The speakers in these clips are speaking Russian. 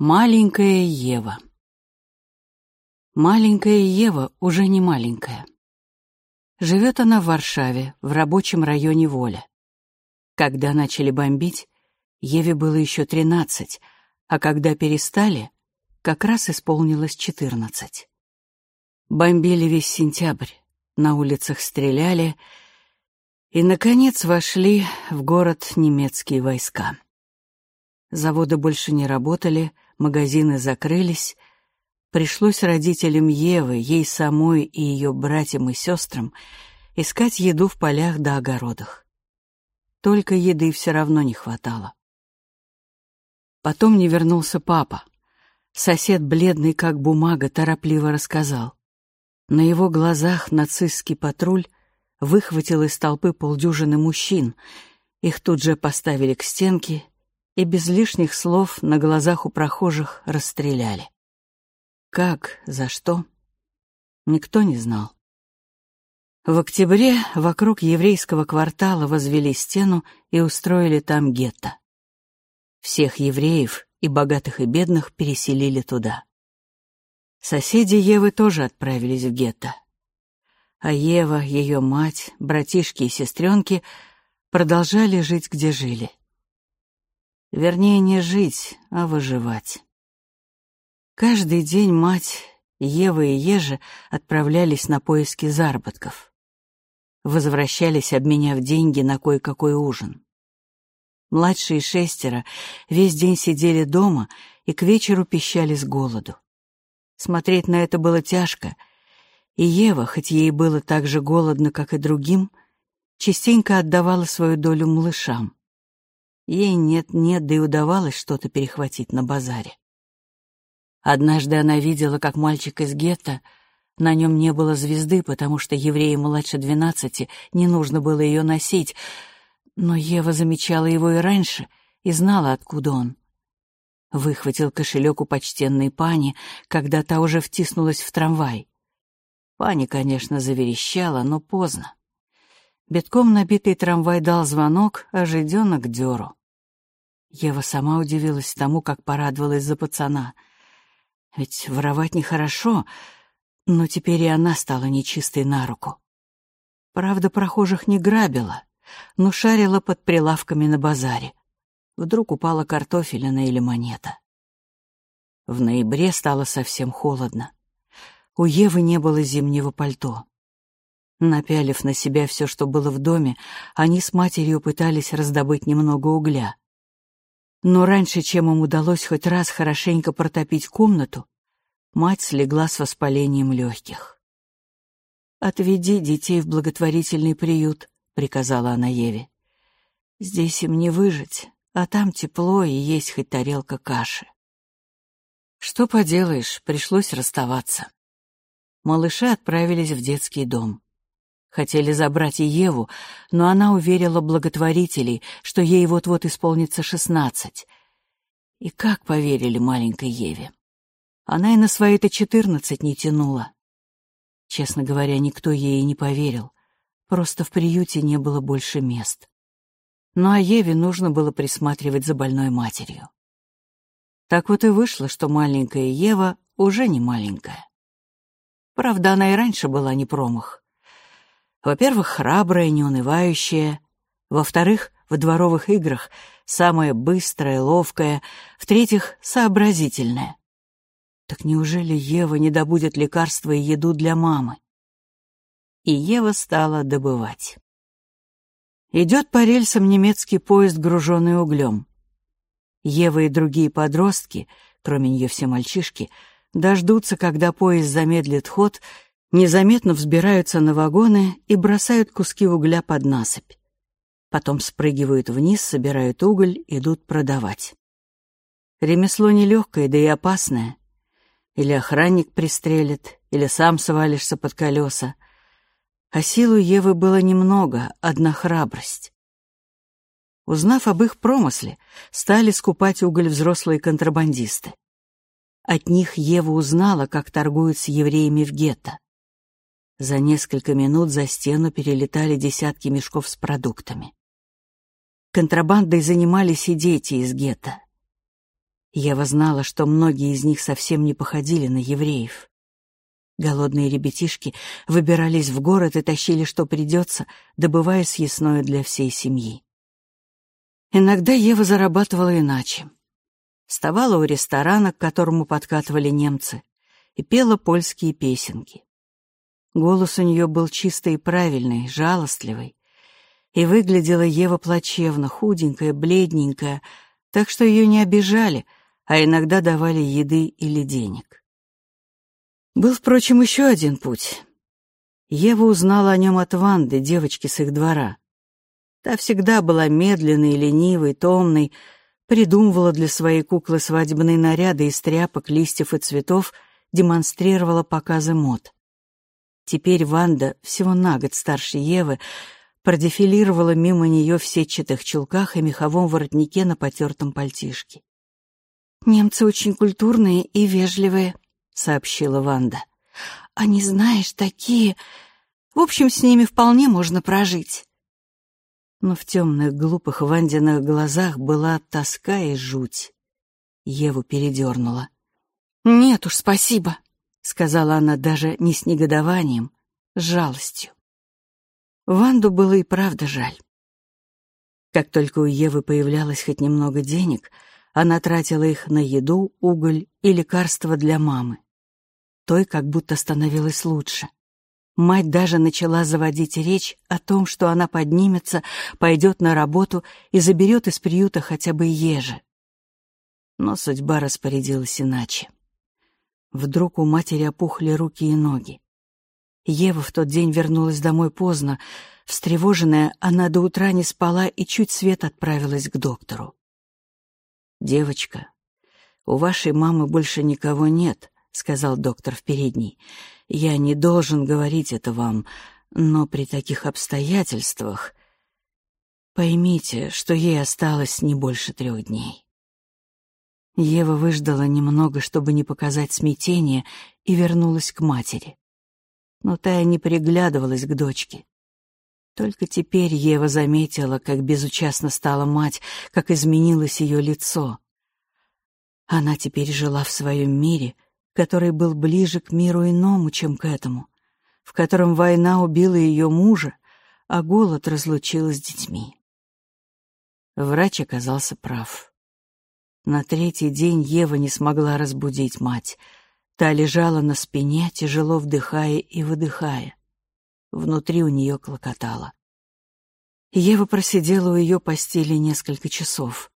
Маленькая Ева. Маленькая Ева уже не маленькая. Живет она в Варшаве, в рабочем районе Воля. Когда начали бомбить, Еве было еще тринадцать, а когда перестали, как раз исполнилось четырнадцать. Бомбили весь сентябрь, на улицах стреляли, и, наконец, вошли в город немецкие войска. Заводы больше не работали, магазины закрылись. Пришлось родителям Евы, ей самой и ее братьям и сестрам искать еду в полях да огородах. Только еды все равно не хватало. Потом не вернулся папа. Сосед, бледный как бумага, торопливо рассказал. На его глазах нацистский патруль выхватил из толпы полдюжины мужчин. Их тут же поставили к стенке и без лишних слов на глазах у прохожих расстреляли. Как, за что, никто не знал. В октябре вокруг еврейского квартала возвели стену и устроили там гетто. Всех евреев, и богатых, и бедных, переселили туда. Соседи Евы тоже отправились в гетто. А Ева, ее мать, братишки и сестренки продолжали жить, где жили. Вернее, не жить, а выживать. Каждый день мать, Ева и Ежа отправлялись на поиски заработков. Возвращались, обменяв деньги на кое-какой ужин. Младшие шестеро весь день сидели дома и к вечеру пищали с голоду. Смотреть на это было тяжко, и Ева, хоть ей было так же голодно, как и другим, частенько отдавала свою долю малышам. Ей нет-нет, да и удавалось что-то перехватить на базаре. Однажды она видела, как мальчик из гетто, на нем не было звезды, потому что еврею младше двенадцати не нужно было ее носить, но Ева замечала его и раньше и знала, откуда он. Выхватил кошелек у почтенной пани, когда та уже втиснулась в трамвай. Пани, конечно, заверещала, но поздно. Битком набитый трамвай дал звонок, а жиденок дёру. Ева сама удивилась тому, как порадовалась за пацана. Ведь воровать нехорошо, но теперь и она стала нечистой на руку. Правда, прохожих не грабила, но шарила под прилавками на базаре. Вдруг упала картофелина или монета. В ноябре стало совсем холодно. У Евы не было зимнего пальто. Напялив на себя все, что было в доме, они с матерью пытались раздобыть немного угля. Но раньше, чем им удалось хоть раз хорошенько протопить комнату, мать слегла с воспалением легких. «Отведи детей в благотворительный приют», — приказала она Еве. «Здесь им не выжить, а там тепло и есть хоть тарелка каши». Что поделаешь, пришлось расставаться. Малыши отправились в детский дом. Хотели забрать и Еву, но она уверила благотворителей, что ей вот-вот исполнится шестнадцать. И как поверили маленькой Еве? Она и на свои-то четырнадцать не тянула. Честно говоря, никто ей и не поверил. Просто в приюте не было больше мест. Ну а Еве нужно было присматривать за больной матерью. Так вот и вышло, что маленькая Ева уже не маленькая. Правда, она и раньше была не промах. Во-первых, храбрая, неунывающая. Во-вторых, в дворовых играх самая быстрая, ловкая. В-третьих, сообразительная. Так неужели Ева не добудет лекарства и еду для мамы? И Ева стала добывать. Идет по рельсам немецкий поезд, груженный углем. Ева и другие подростки, кроме нее все мальчишки, дождутся, когда поезд замедлит ход — незаметно взбираются на вагоны и бросают куски угля под насыпь. Потом спрыгивают вниз, собирают уголь, идут продавать. Ремесло нелегкое, да и опасное. Или охранник пристрелит, или сам свалишься под колеса. А силу Евы было немного, одна храбрость. Узнав об их промысле, стали скупать уголь взрослые контрабандисты. От них Ева узнала, как торгуют с евреями в гетто. За несколько минут за стену перелетали десятки мешков с продуктами. Контрабандой занимались и дети из гетто. Ева знала, что многие из них совсем не походили на евреев. Голодные ребятишки выбирались в город и тащили, что придется, добывая съестное для всей семьи. Иногда Ева зарабатывала иначе. Вставала у ресторана, к которому подкатывали немцы, и пела польские песенки. Голос у нее был чистый и правильный, жалостливый. И выглядела Ева плачевно, худенькая, бледненькая, так что ее не обижали, а иногда давали еды или денег. Был, впрочем, еще один путь. Ева узнала о нем от Ванды, девочки с их двора. Та всегда была медленной, ленивой, томной, придумывала для своей куклы свадебные наряды из тряпок, листьев и цветов, демонстрировала показы мод. Теперь Ванда, всего на год старше Евы, продефилировала мимо нее в сетчатых чулках и меховом воротнике на потертом пальтишке. «Немцы очень культурные и вежливые», — сообщила Ванда. «Они, знаешь, такие... В общем, с ними вполне можно прожить». Но в темных, глупых Вандиных глазах была тоска и жуть. Еву передернула. «Нет уж, спасибо», сказала она даже не с негодованием, с жалостью. Ванду было и правда жаль. Как только у Евы появлялось хоть немного денег, она тратила их на еду, уголь и лекарства для мамы. Той как будто становилось лучше. Мать даже начала заводить речь о том, что она поднимется, пойдет на работу и заберет из приюта хотя бы ежи. Но судьба распорядилась иначе. Вдруг у матери опухли руки и ноги. Ева в тот день вернулась домой поздно. Встревоженная, она до утра не спала и чуть свет отправилась к доктору. «Девочка, у вашей мамы больше никого нет», — сказал доктор в передней. «Я не должен говорить это вам, но при таких обстоятельствах поймите, что ей осталось не больше трех дней». Ева выждала немного, чтобы не показать смятение, и вернулась к матери. Но та и не приглядывалась к дочке. Только теперь Ева заметила, как безучастно стала мать, как изменилось ее лицо. Она теперь жила в своем мире, который был ближе к миру иному, чем к этому, в котором война убила ее мужа, а голод разлучил с детьми. Врач оказался прав. На третий день Ева не смогла разбудить мать. Та лежала на спине, тяжело вдыхая и выдыхая. Внутри у нее клокотало. Ева просидела у ее постели несколько часов.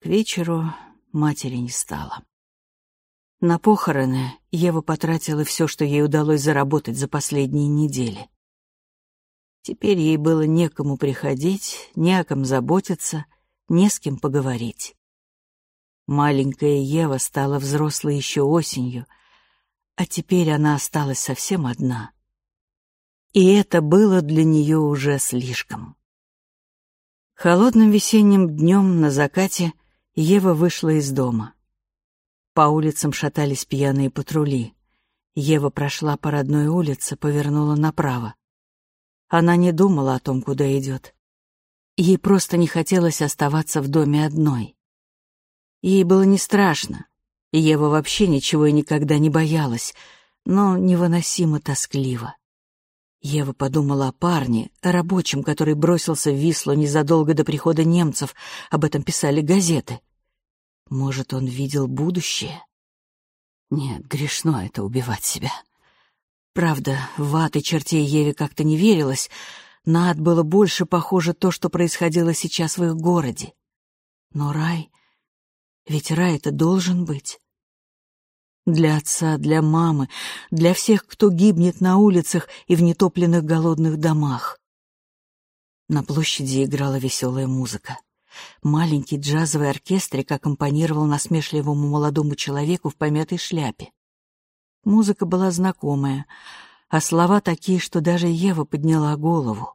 К вечеру матери не стало. На похороны Ева потратила все, что ей удалось заработать за последние недели. Теперь ей было некому приходить, не о ком заботиться, не с кем поговорить. Маленькая Ева стала взрослой еще осенью, а теперь она осталась совсем одна. И это было для нее уже слишком. Холодным весенним днем на закате Ева вышла из дома. По улицам шатались пьяные патрули. Ева прошла по родной улице, повернула направо. Она не думала о том, куда идет. Ей просто не хотелось оставаться в доме одной. Ей было не страшно. Ева вообще ничего и никогда не боялась, но невыносимо тоскливо. Ева подумала о парне, о рабочем, который бросился в Вислу незадолго до прихода немцев. Об этом писали газеты. Может, он видел будущее? Нет, грешно это убивать себя. Правда, в ад и чертей Еве как-то не верилось. На ад было больше похоже то, что происходило сейчас в их городе. Но рай ведь рай это должен быть. Для отца, для мамы, для всех, кто гибнет на улицах и в нетопленных голодных домах. На площади играла веселая музыка. Маленький джазовый оркестрик аккомпанировал насмешливому молодому человеку в помятой шляпе. Музыка была знакомая, а слова такие, что даже Ева подняла голову.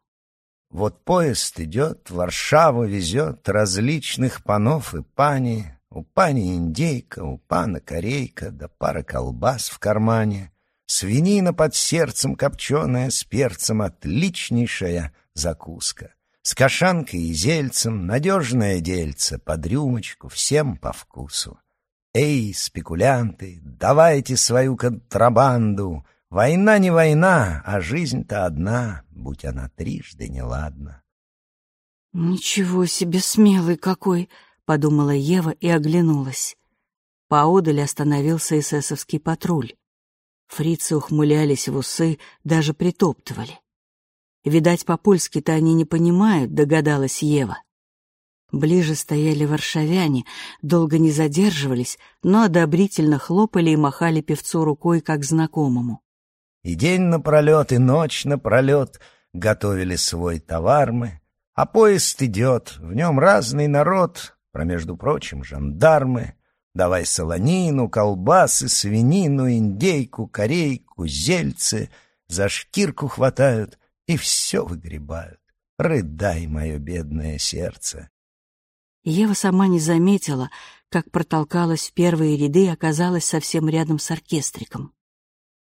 Вот поезд идет, Варшава везет различных панов и пани, у пани индейка, у пана корейка, да пара колбас в кармане. Свинина под сердцем копченая с перцем, отличнейшая закуска. С кашанкой и зельцем, надежное дельце, под рюмочку, всем по вкусу. Эй, спекулянты, давайте свою контрабанду. Война не война, а жизнь-то одна, будь она трижды неладна. «Ничего себе смелый какой!» — подумала Ева и оглянулась. Поодаль остановился эсэсовский патруль. Фрицы ухмылялись в усы, даже притоптывали. Видать, по-польски-то они не понимают, догадалась Ева. Ближе стояли варшавяне, долго не задерживались, но одобрительно хлопали и махали певцу рукой, как знакомому. И день напролет, и ночь напролет готовили свой товар мы, а поезд идет, в нем разный народ, про, между прочим, жандармы. Давай солонину, колбасы, свинину, индейку, корейку, зельцы, за шкирку хватают и все выгребают. Рыдай, мое бедное сердце. Ева сама не заметила, как протолкалась в первые ряды и оказалась совсем рядом с оркестриком.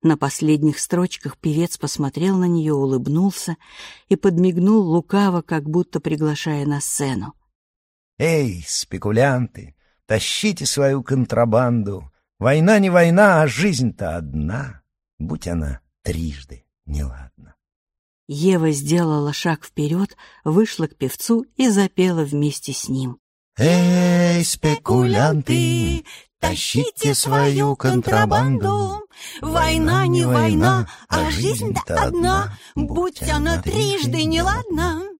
На последних строчках певец посмотрел на нее, улыбнулся и подмигнул лукаво, как будто приглашая на сцену. «Эй, спекулянты, тащите свою контрабанду! Война не война, а жизнь-то одна, будь она трижды неладна». Ева сделала шаг вперед, вышла к певцу и запела вместе с ним. «Эй, спекулянты, тащите свою контрабанду! Война не война, а жизнь-то одна, будь она трижды неладна!»